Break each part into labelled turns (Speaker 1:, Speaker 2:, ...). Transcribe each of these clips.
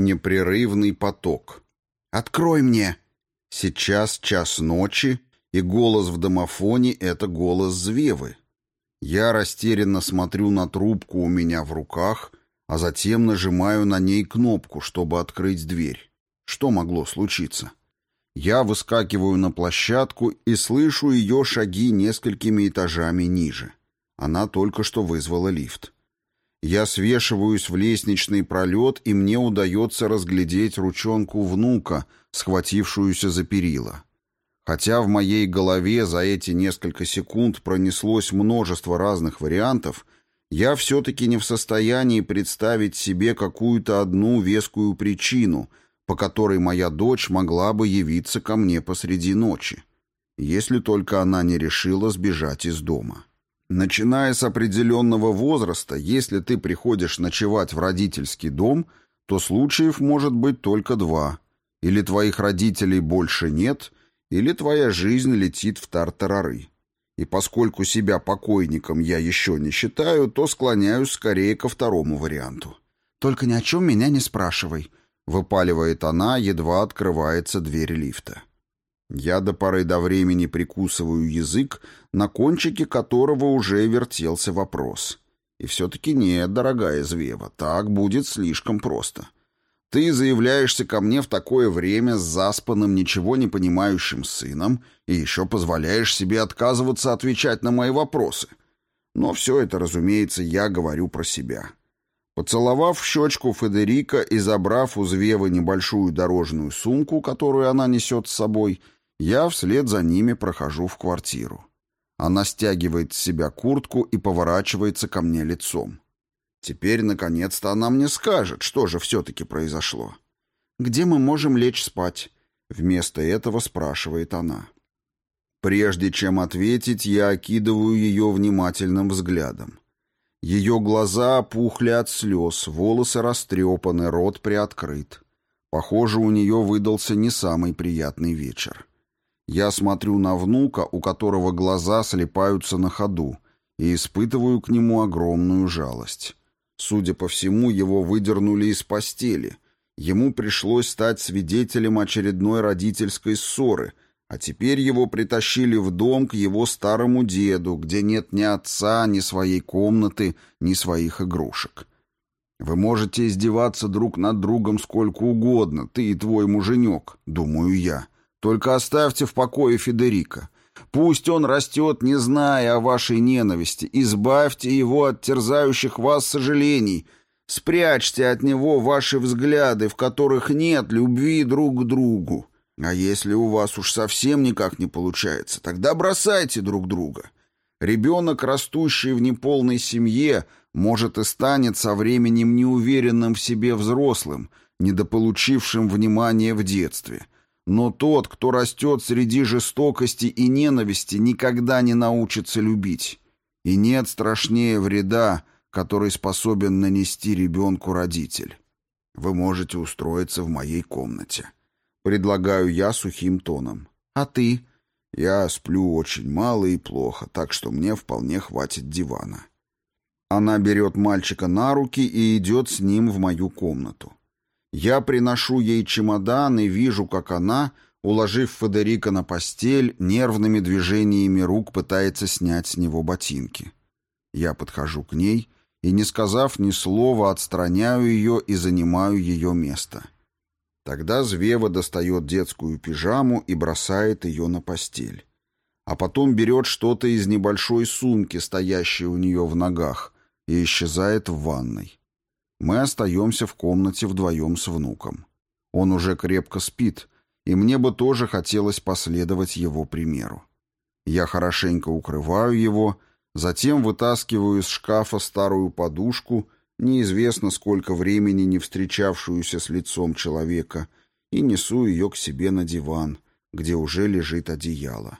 Speaker 1: Непрерывный поток. «Открой мне!» Сейчас час ночи, и голос в домофоне — это голос Звевы. Я растерянно смотрю на трубку у меня в руках, а затем нажимаю на ней кнопку, чтобы открыть дверь. Что могло случиться? Я выскакиваю на площадку и слышу ее шаги несколькими этажами ниже. Она только что вызвала лифт. Я свешиваюсь в лестничный пролет, и мне удается разглядеть ручонку внука, схватившуюся за перила. Хотя в моей голове за эти несколько секунд пронеслось множество разных вариантов, я все-таки не в состоянии представить себе какую-то одну вескую причину, по которой моя дочь могла бы явиться ко мне посреди ночи, если только она не решила сбежать из дома. Начиная с определенного возраста, если ты приходишь ночевать в родительский дом, то случаев может быть только два. Или твоих родителей больше нет, или твоя жизнь летит в тартарары. И поскольку себя покойником я еще не считаю, то склоняюсь скорее ко второму варианту. «Только ни о чем меня не спрашивай», — выпаливает она, едва открывается дверь лифта. Я до поры до времени прикусываю язык, на кончике которого уже вертелся вопрос. И все-таки нет, дорогая Звева, так будет слишком просто. Ты заявляешься ко мне в такое время с заспанным, ничего не понимающим сыном и еще позволяешь себе отказываться отвечать на мои вопросы. Но все это, разумеется, я говорю про себя. Поцеловав щечку Федерика и забрав у Звевы небольшую дорожную сумку, которую она несет с собой, я вслед за ними прохожу в квартиру. Она стягивает с себя куртку и поворачивается ко мне лицом. Теперь, наконец-то, она мне скажет, что же все-таки произошло. «Где мы можем лечь спать?» Вместо этого спрашивает она. Прежде чем ответить, я окидываю ее внимательным взглядом. Ее глаза опухли от слез, волосы растрепаны, рот приоткрыт. Похоже, у нее выдался не самый приятный вечер. Я смотрю на внука, у которого глаза слепаются на ходу, и испытываю к нему огромную жалость. Судя по всему, его выдернули из постели. Ему пришлось стать свидетелем очередной родительской ссоры, а теперь его притащили в дом к его старому деду, где нет ни отца, ни своей комнаты, ни своих игрушек. Вы можете издеваться друг над другом сколько угодно, ты и твой муженек, думаю я. Только оставьте в покое Федерика. Пусть он растет, не зная о вашей ненависти. Избавьте его от терзающих вас сожалений. Спрячьте от него ваши взгляды, в которых нет любви друг к другу. А если у вас уж совсем никак не получается, тогда бросайте друг друга. Ребенок, растущий в неполной семье, может и станет со временем неуверенным в себе взрослым, недополучившим внимания в детстве – но тот, кто растет среди жестокости и ненависти, никогда не научится любить. И нет страшнее вреда, который способен нанести ребенку родитель. Вы можете устроиться в моей комнате. Предлагаю я сухим тоном. А ты? Я сплю очень мало и плохо, так что мне вполне хватит дивана. Она берет мальчика на руки и идет с ним в мою комнату. Я приношу ей чемодан и вижу, как она, уложив Федерика на постель, нервными движениями рук пытается снять с него ботинки. Я подхожу к ней и, не сказав ни слова, отстраняю ее и занимаю ее место. Тогда Звева достает детскую пижаму и бросает ее на постель. А потом берет что-то из небольшой сумки, стоящей у нее в ногах, и исчезает в ванной. Мы остаемся в комнате вдвоем с внуком. Он уже крепко спит, и мне бы тоже хотелось последовать его примеру. Я хорошенько укрываю его, затем вытаскиваю из шкафа старую подушку, неизвестно сколько времени не встречавшуюся с лицом человека, и несу ее к себе на диван, где уже лежит одеяло.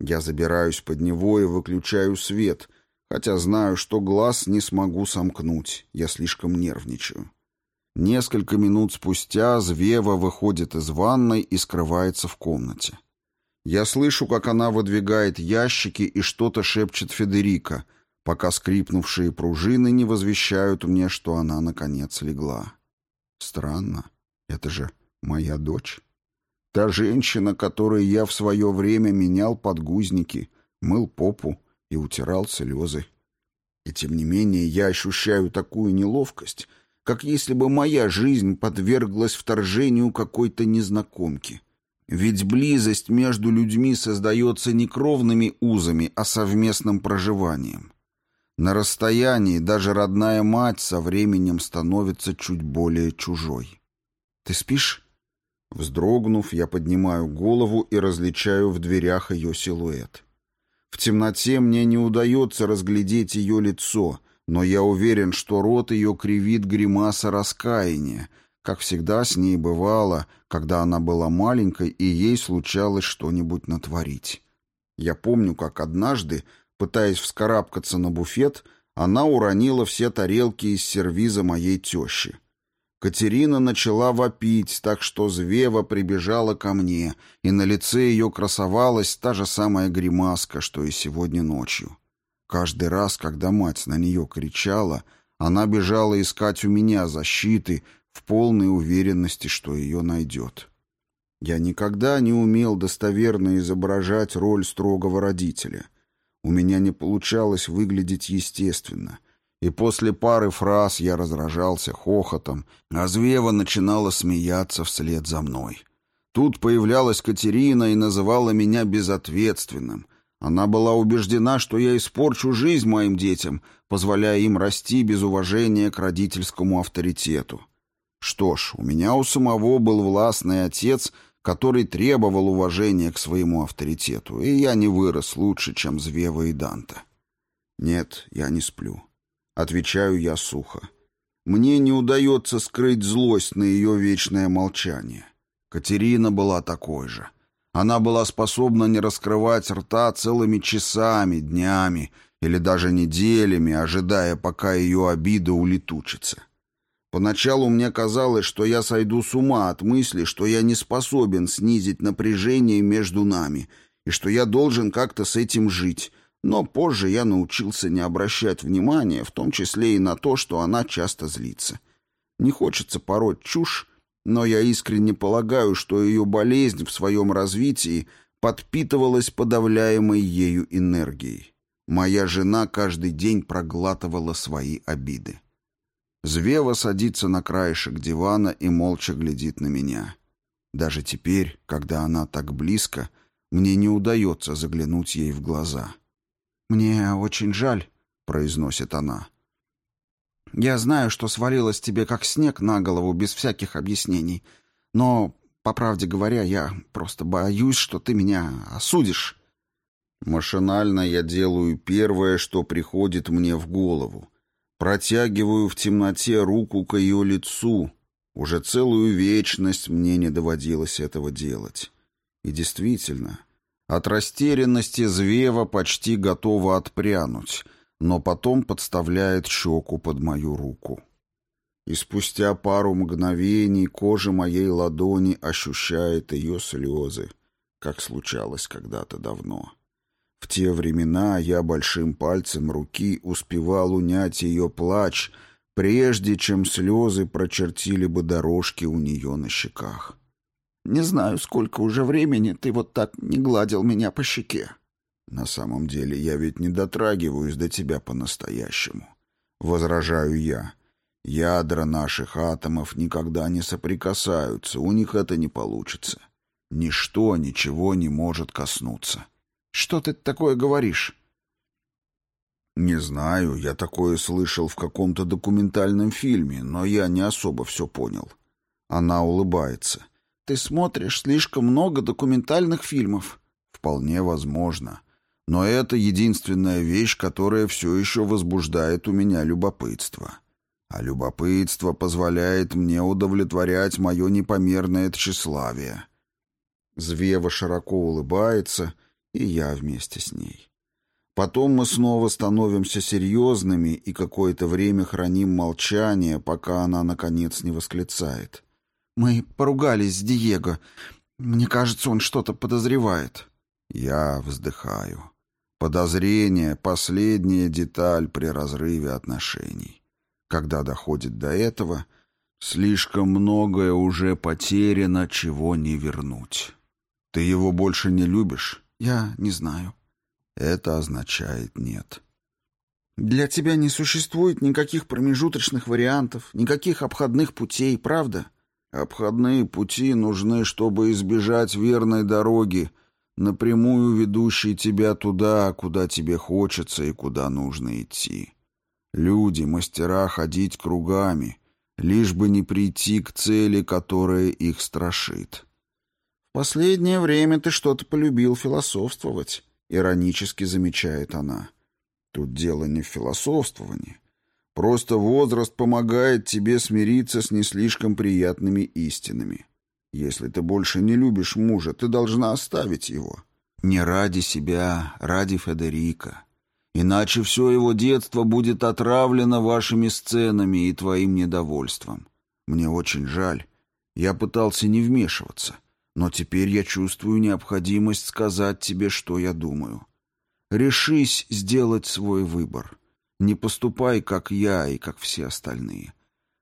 Speaker 1: Я забираюсь под него и выключаю свет, хотя знаю, что глаз не смогу сомкнуть, я слишком нервничаю. Несколько минут спустя Звева выходит из ванной и скрывается в комнате. Я слышу, как она выдвигает ящики и что-то шепчет Федерика, пока скрипнувшие пружины не возвещают мне, что она, наконец, легла. Странно. Это же моя дочь. Та женщина, которой я в свое время менял подгузники, мыл попу и утирал слезы. И тем не менее я ощущаю такую неловкость, как если бы моя жизнь подверглась вторжению какой-то незнакомки. Ведь близость между людьми создается не кровными узами, а совместным проживанием. На расстоянии даже родная мать со временем становится чуть более чужой. «Ты спишь?» Вздрогнув, я поднимаю голову и различаю в дверях ее силуэт. В темноте мне не удается разглядеть ее лицо, но я уверен, что рот ее кривит гримаса раскаяния, как всегда с ней бывало, когда она была маленькой и ей случалось что-нибудь натворить. Я помню, как однажды, пытаясь вскарабкаться на буфет, она уронила все тарелки из сервиза моей тещи. Катерина начала вопить, так что Звева прибежала ко мне, и на лице ее красовалась та же самая гримаска, что и сегодня ночью. Каждый раз, когда мать на нее кричала, она бежала искать у меня защиты в полной уверенности, что ее найдет. Я никогда не умел достоверно изображать роль строгого родителя. У меня не получалось выглядеть естественно — и после пары фраз я разражался хохотом, а Звева начинала смеяться вслед за мной. Тут появлялась Катерина и называла меня безответственным. Она была убеждена, что я испорчу жизнь моим детям, позволяя им расти без уважения к родительскому авторитету. Что ж, у меня у самого был властный отец, который требовал уважения к своему авторитету, и я не вырос лучше, чем Звева и Данта. Нет, я не сплю. Отвечаю я сухо. Мне не удается скрыть злость на ее вечное молчание. Катерина была такой же. Она была способна не раскрывать рта целыми часами, днями или даже неделями, ожидая, пока ее обида улетучится. Поначалу мне казалось, что я сойду с ума от мысли, что я не способен снизить напряжение между нами и что я должен как-то с этим жить, но позже я научился не обращать внимания, в том числе и на то, что она часто злится. Не хочется пороть чушь, но я искренне полагаю, что ее болезнь в своем развитии подпитывалась подавляемой ею энергией. Моя жена каждый день проглатывала свои обиды. Звева садится на краешек дивана и молча глядит на меня. Даже теперь, когда она так близко, мне не удается заглянуть ей в глаза. «Мне очень жаль», — произносит она. «Я знаю, что свалилось тебе как снег на голову без всяких объяснений, но, по правде говоря, я просто боюсь, что ты меня осудишь». Машинально я делаю первое, что приходит мне в голову. Протягиваю в темноте руку к ее лицу. Уже целую вечность мне не доводилось этого делать. И действительно, от растерянности Звева почти готова отпрянуть, но потом подставляет щеку под мою руку. И спустя пару мгновений кожа моей ладони ощущает ее слезы, как случалось когда-то давно. В те времена я большим пальцем руки успевал унять ее плач, прежде чем слезы прочертили бы дорожки у нее на щеках. Не знаю, сколько уже времени ты вот так не гладил меня по щеке. На самом деле я ведь не дотрагиваюсь до тебя по-настоящему. Возражаю я. Ядра наших атомов никогда не соприкасаются, у них это не получится. Ничто ничего не может коснуться. Что ты такое говоришь? Не знаю, я такое слышал в каком-то документальном фильме, но я не особо все понял. Она улыбается. — ты смотришь слишком много документальных фильмов. Вполне возможно. Но это единственная вещь, которая все еще возбуждает у меня любопытство. А любопытство позволяет мне удовлетворять мое непомерное тщеславие. Звева широко улыбается, и я вместе с ней. Потом мы снова становимся серьезными и какое-то время храним молчание, пока она, наконец, не восклицает. Мы поругались с Диего. Мне кажется, он что-то подозревает. Я вздыхаю. Подозрение — последняя деталь при разрыве отношений. Когда доходит до этого, Слишком многое уже потеряно, чего не вернуть. Ты его больше не любишь?
Speaker 2: Я не знаю.
Speaker 1: Это означает нет.
Speaker 2: Для тебя не существует никаких промежуточных вариантов, никаких обходных путей, правда?
Speaker 1: Обходные пути нужны, чтобы избежать верной дороги, напрямую ведущей тебя туда, куда тебе хочется и куда нужно идти. Люди, мастера ходить кругами, лишь бы не прийти к цели, которая их страшит.
Speaker 2: «В последнее время ты что-то полюбил философствовать», — иронически замечает она.
Speaker 1: «Тут дело не в философствовании. Просто возраст помогает тебе смириться с не слишком приятными истинами. Если ты больше не любишь мужа, ты должна оставить его. Не ради себя, ради Федерика. Иначе все его детство будет отравлено вашими сценами и твоим недовольством. Мне очень жаль. Я пытался не вмешиваться, но теперь я чувствую необходимость сказать тебе, что я думаю. Решись сделать свой выбор. Не поступай, как я и как все остальные.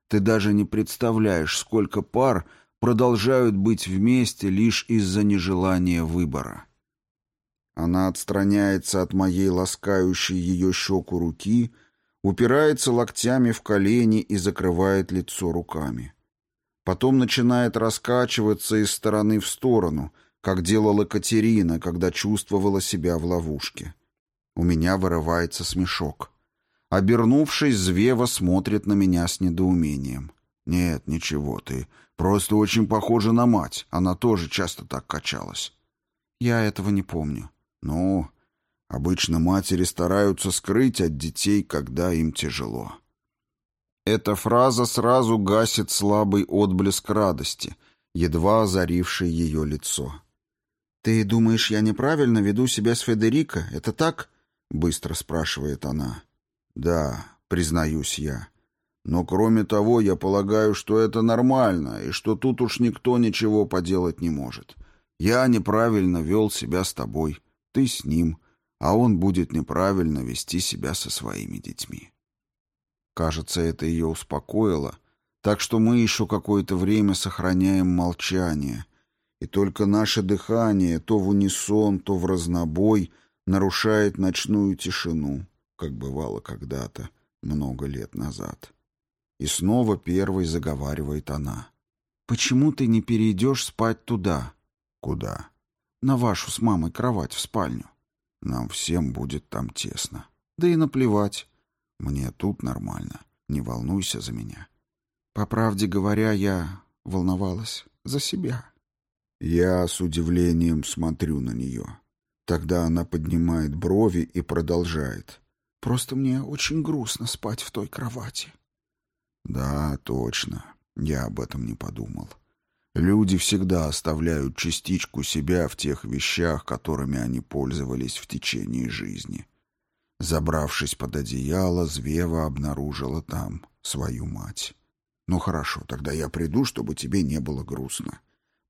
Speaker 1: Ты даже не представляешь, сколько пар продолжают быть вместе лишь из-за нежелания выбора. Она отстраняется от моей ласкающей ее щеку руки, упирается локтями в колени и закрывает лицо руками. Потом начинает раскачиваться из стороны в сторону, как делала Катерина, когда чувствовала себя в ловушке. У меня вырывается смешок. Обернувшись, Звева смотрит на меня с недоумением. «Нет, ничего, ты просто очень похожа на мать. Она тоже часто так качалась».
Speaker 2: «Я этого не помню».
Speaker 1: «Ну, обычно матери стараются скрыть от детей, когда им тяжело». Эта фраза сразу гасит слабый отблеск радости, едва озаривший ее лицо.
Speaker 2: «Ты думаешь, я неправильно веду себя с Федерико? Это так?» — быстро спрашивает она.
Speaker 1: Да, признаюсь я. Но кроме того, я полагаю, что это нормально, и что тут уж никто ничего поделать не может. Я неправильно вел себя с тобой, ты с ним, а он будет неправильно вести себя со своими детьми. Кажется, это ее успокоило, так что мы еще какое-то время сохраняем молчание, и только наше дыхание то в унисон, то в разнобой нарушает ночную тишину как бывало когда-то, много лет назад. И снова первой заговаривает она.
Speaker 2: «Почему ты не перейдешь спать туда?»
Speaker 1: «Куда?»
Speaker 2: «На вашу с мамой кровать в спальню».
Speaker 1: «Нам всем будет там тесно».
Speaker 2: «Да и наплевать».
Speaker 1: «Мне тут нормально. Не волнуйся за меня».
Speaker 2: По правде говоря, я волновалась за себя.
Speaker 1: Я с удивлением смотрю на нее. Тогда она поднимает брови и продолжает.
Speaker 2: Просто мне очень грустно спать в той кровати.
Speaker 1: Да, точно. Я об этом не подумал. Люди всегда оставляют частичку себя в тех вещах, которыми они пользовались в течение жизни. Забравшись под одеяло, Звева обнаружила там свою мать. «Ну хорошо, тогда я приду, чтобы тебе не было грустно.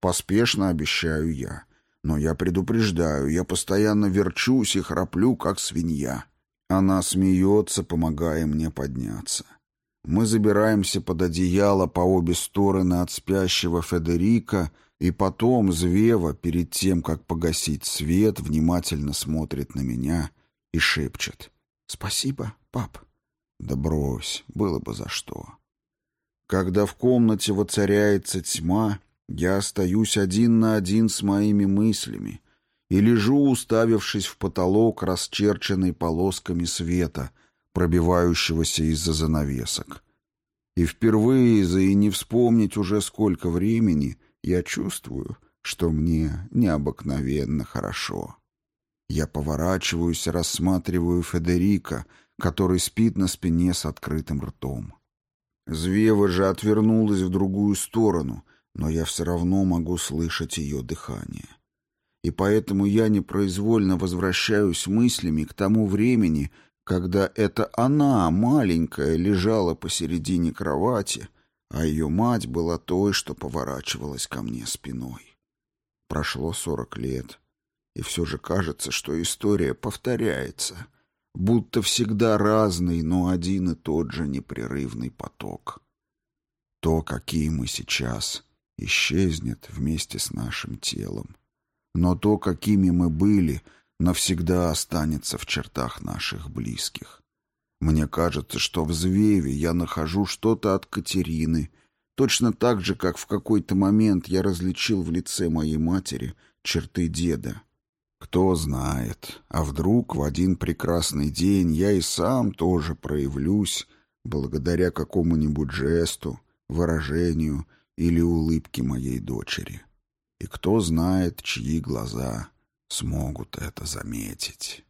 Speaker 1: Поспешно обещаю я. Но я предупреждаю, я постоянно верчусь и храплю, как свинья. Она смеется, помогая мне подняться. Мы забираемся под одеяло по обе стороны от спящего Федерика, и потом Звева, перед тем, как погасить свет, внимательно смотрит на меня и шепчет. «Спасибо, пап». «Да брось, было бы за что». Когда в комнате воцаряется тьма, я остаюсь один на один с моими мыслями, и лежу, уставившись в потолок, расчерченный полосками света, пробивающегося из-за занавесок. И впервые за и не вспомнить уже сколько времени я чувствую, что мне необыкновенно хорошо. Я поворачиваюсь и рассматриваю Федерика, который спит на спине с открытым ртом. Звева же отвернулась в другую сторону, но я все равно могу слышать ее дыхание и поэтому я непроизвольно возвращаюсь мыслями к тому времени, когда это она, маленькая, лежала посередине кровати, а ее мать была той, что поворачивалась ко мне спиной. Прошло сорок лет, и все же кажется, что история повторяется, будто всегда разный, но один и тот же непрерывный поток.
Speaker 2: То, какие мы сейчас, исчезнет вместе с нашим телом. Но то, какими мы были, навсегда останется в чертах наших близких. Мне кажется, что в Звеве я нахожу что-то от Катерины, точно так же, как в какой-то момент я различил в лице моей матери черты деда. Кто знает, а вдруг в один прекрасный день я и сам тоже проявлюсь благодаря какому-нибудь жесту, выражению или улыбке моей дочери. И кто знает, чьи глаза смогут это заметить.